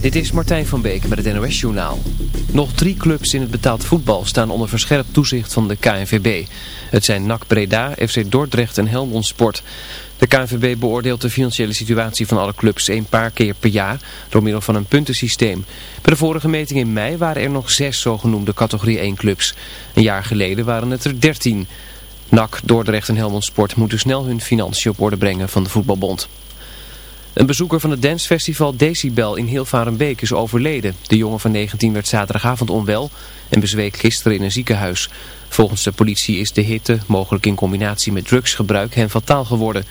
dit is Martijn van Beek met het NOS Journaal. Nog drie clubs in het betaald voetbal staan onder verscherpt toezicht van de KNVB. Het zijn NAC Breda, FC Dordrecht en Helmond Sport. De KNVB beoordeelt de financiële situatie van alle clubs een paar keer per jaar door middel van een puntensysteem. Bij de vorige meting in mei waren er nog zes zogenoemde categorie 1 clubs. Een jaar geleden waren het er dertien. NAC, Dordrecht en Helmond Sport moeten snel hun financiën op orde brengen van de voetbalbond. Een bezoeker van het dancefestival Decibel in Hilvarenbeek is overleden. De jongen van 19 werd zaterdagavond onwel en bezweek gisteren in een ziekenhuis. Volgens de politie is de hitte, mogelijk in combinatie met drugsgebruik, hem fataal geworden.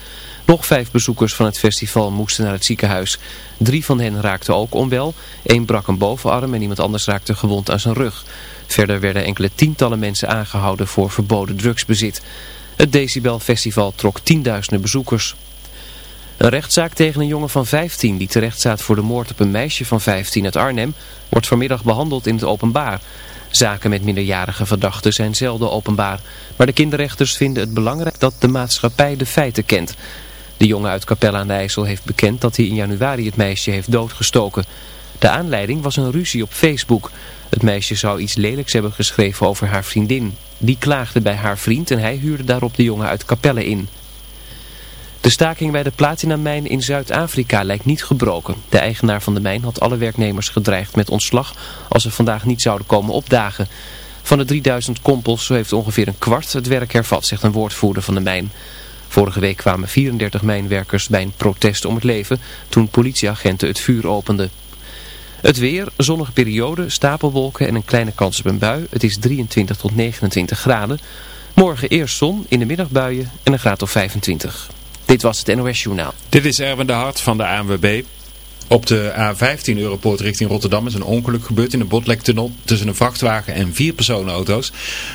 Nog vijf bezoekers van het festival moesten naar het ziekenhuis. Drie van hen raakten ook onwel. Eén brak een bovenarm en iemand anders raakte gewond aan zijn rug. Verder werden enkele tientallen mensen aangehouden voor verboden drugsbezit. Het Decibel Festival trok tienduizenden bezoekers. Een rechtszaak tegen een jongen van 15 die terecht staat voor de moord op een meisje van 15 uit Arnhem wordt vanmiddag behandeld in het openbaar. Zaken met minderjarige verdachten zijn zelden openbaar, maar de kinderrechters vinden het belangrijk dat de maatschappij de feiten kent. De jongen uit Capelle aan de IJssel heeft bekend dat hij in januari het meisje heeft doodgestoken. De aanleiding was een ruzie op Facebook. Het meisje zou iets lelijks hebben geschreven over haar vriendin. Die klaagde bij haar vriend en hij huurde daarop de jongen uit Capelle in. De staking bij de platinamijn in Zuid-Afrika lijkt niet gebroken. De eigenaar van de mijn had alle werknemers gedreigd met ontslag als ze vandaag niet zouden komen opdagen. Van de 3000 kompels heeft ongeveer een kwart het werk hervat, zegt een woordvoerder van de mijn. Vorige week kwamen 34 mijnwerkers bij een protest om het leven toen politieagenten het vuur openden. Het weer, zonnige periode, stapelwolken en een kleine kans op een bui. Het is 23 tot 29 graden. Morgen eerst zon, in de middag buien en een graad of 25. Dit was het NOS Journaal. Dit is Erwin de Hart van de ANWB. Op de A15 Europoort richting Rotterdam is een ongeluk gebeurd in de Botlektunnel tussen een vrachtwagen en vier personenauto's.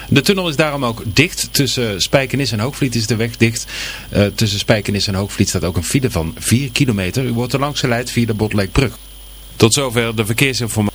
De tunnel is daarom ook dicht. Tussen Spijkenis en Hoogvliet is de weg dicht. Uh, tussen Spijkenis en Hoogvliet staat ook een file van 4 kilometer. U wordt er langs geleid via de Botlekbrug. Tot zover de verkeersinformatie.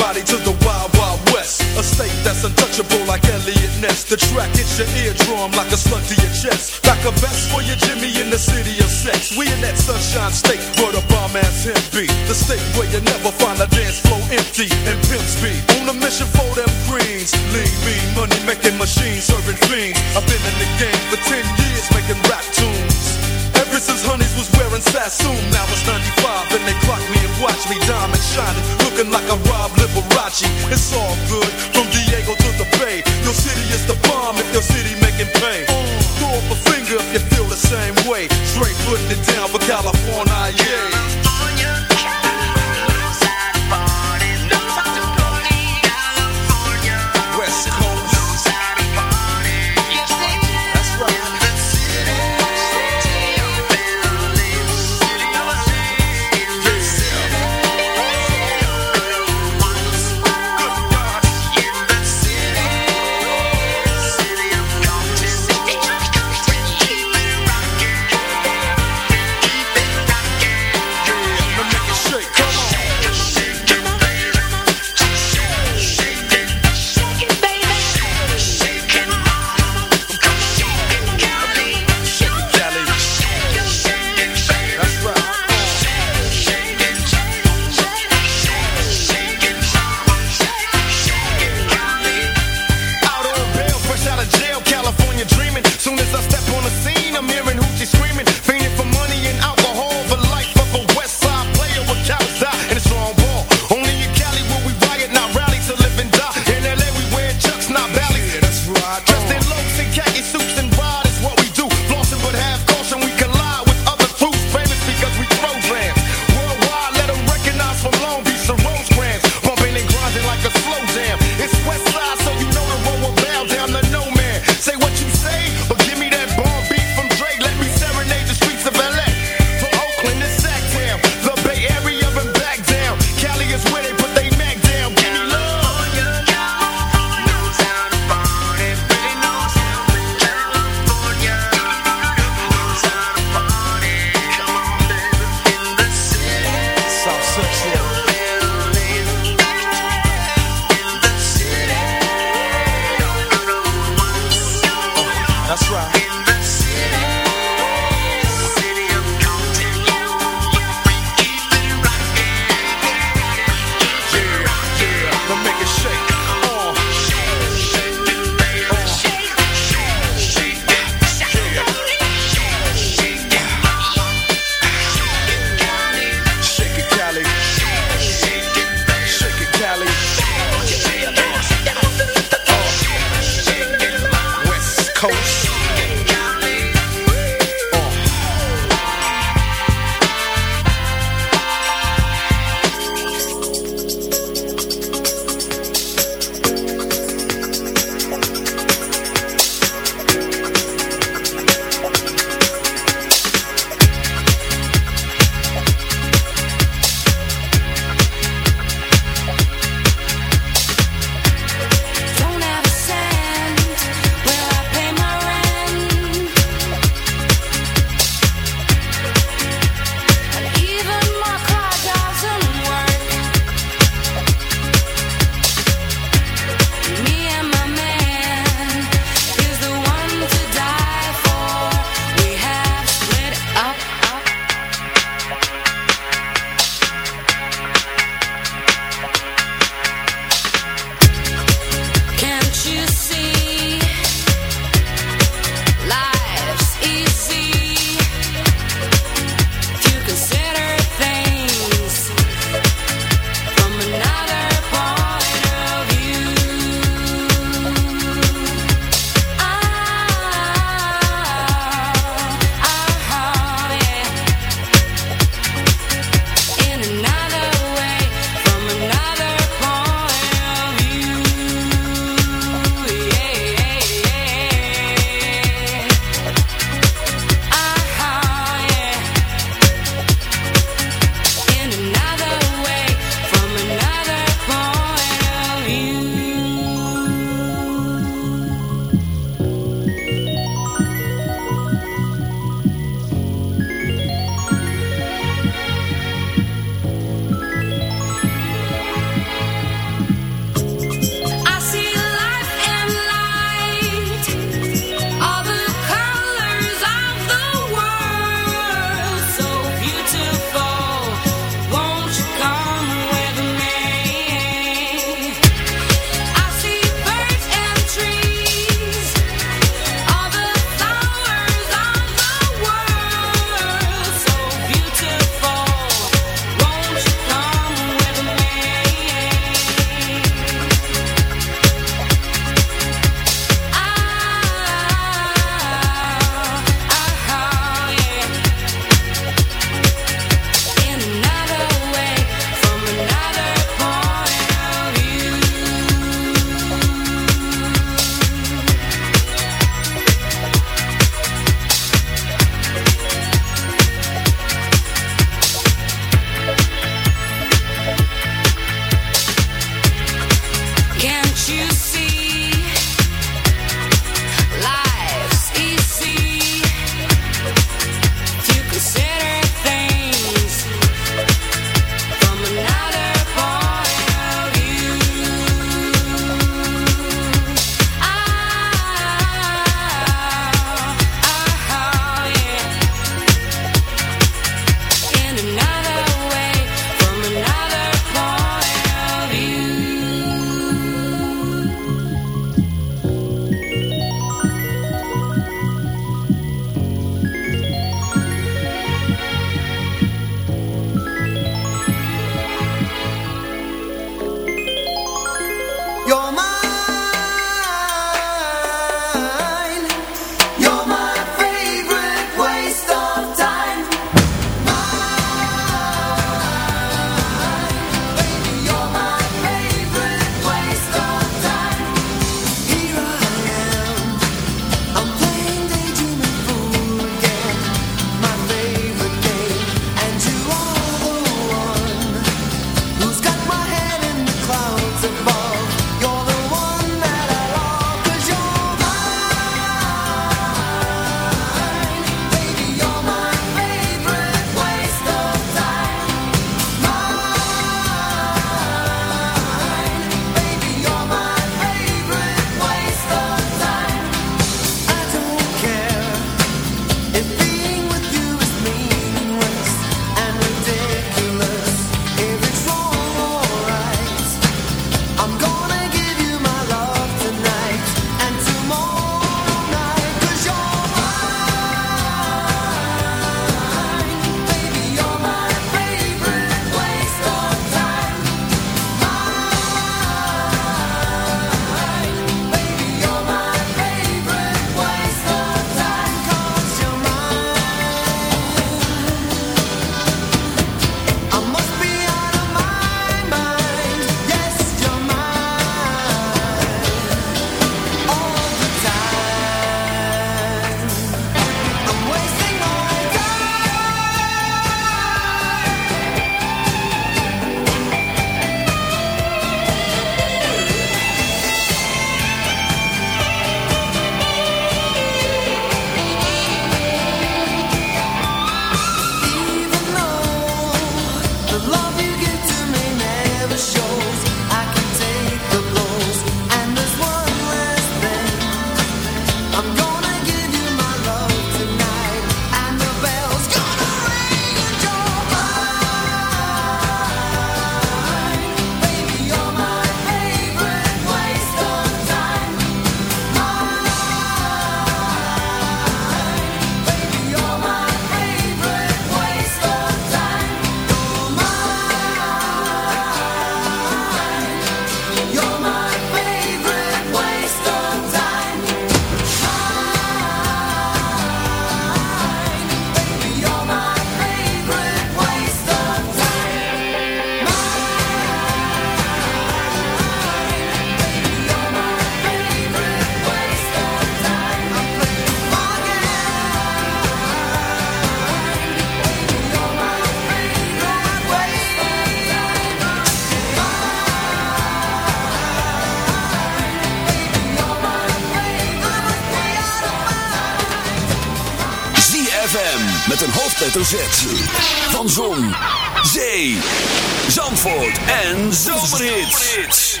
en zomerhits.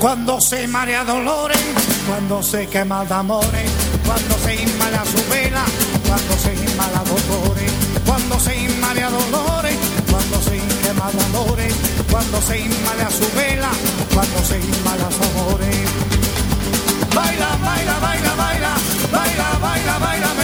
Cuando se marea dolores cuando se quema d'amore, cuando se inmala su vela, cuando se inmala dolore, cuando se inmala dolore, cuando se quema d'amore, cuando se inmala su vela, cuando se inmala su amore. Baila, baila, baila, baila, baila, baila, baila. baila.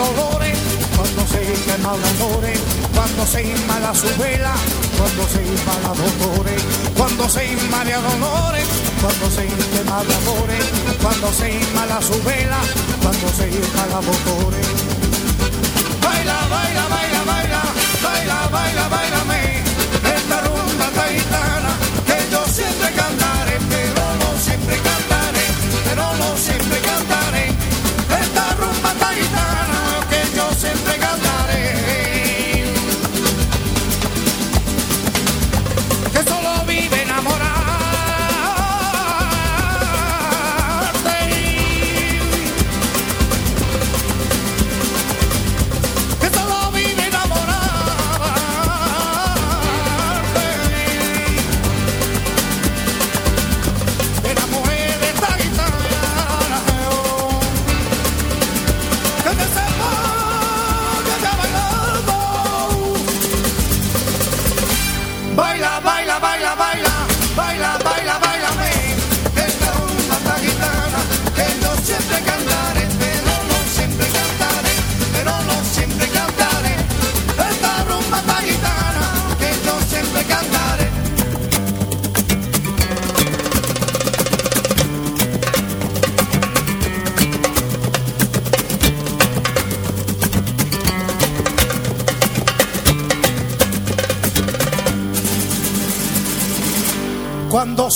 dolores, cuando se quema amores, cuando se inmala su vela, cuando se inmala dolores, cuando se inmala dolores, cuando se quema amores, cuando se inmala su vela, cuando se inmala dolores. Baila, baila, baila, baila, baila, baila, baila, esta rumba taitana que yo siempre cantaba.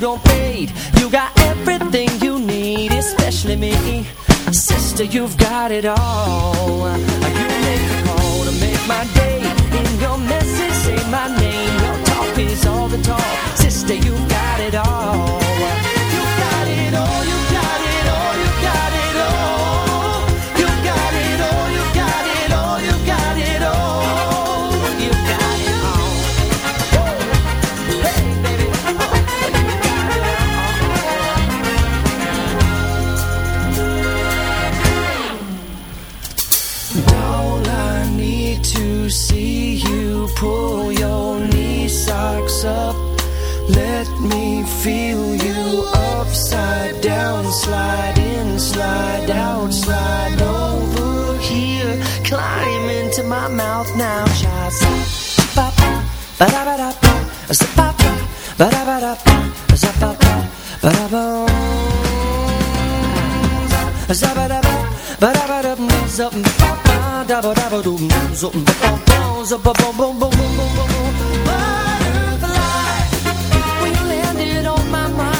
don't fade You got everything you need, especially me. Sister, you've got it all. You my mouth now Shots Butterfly When you landed on my mind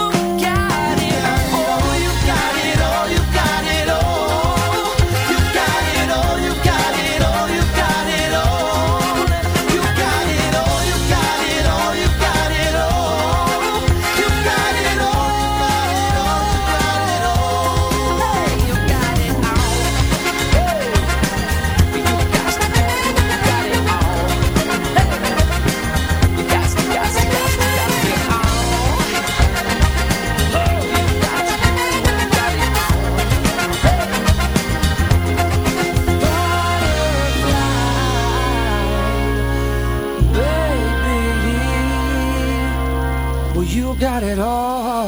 not at all.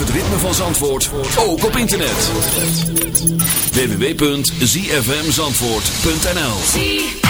Het ritme van Zandvoort ook op internet. www.zfmzandvoort.nl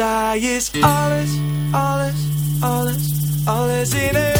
Zij is alles, alles, alles, alles in één.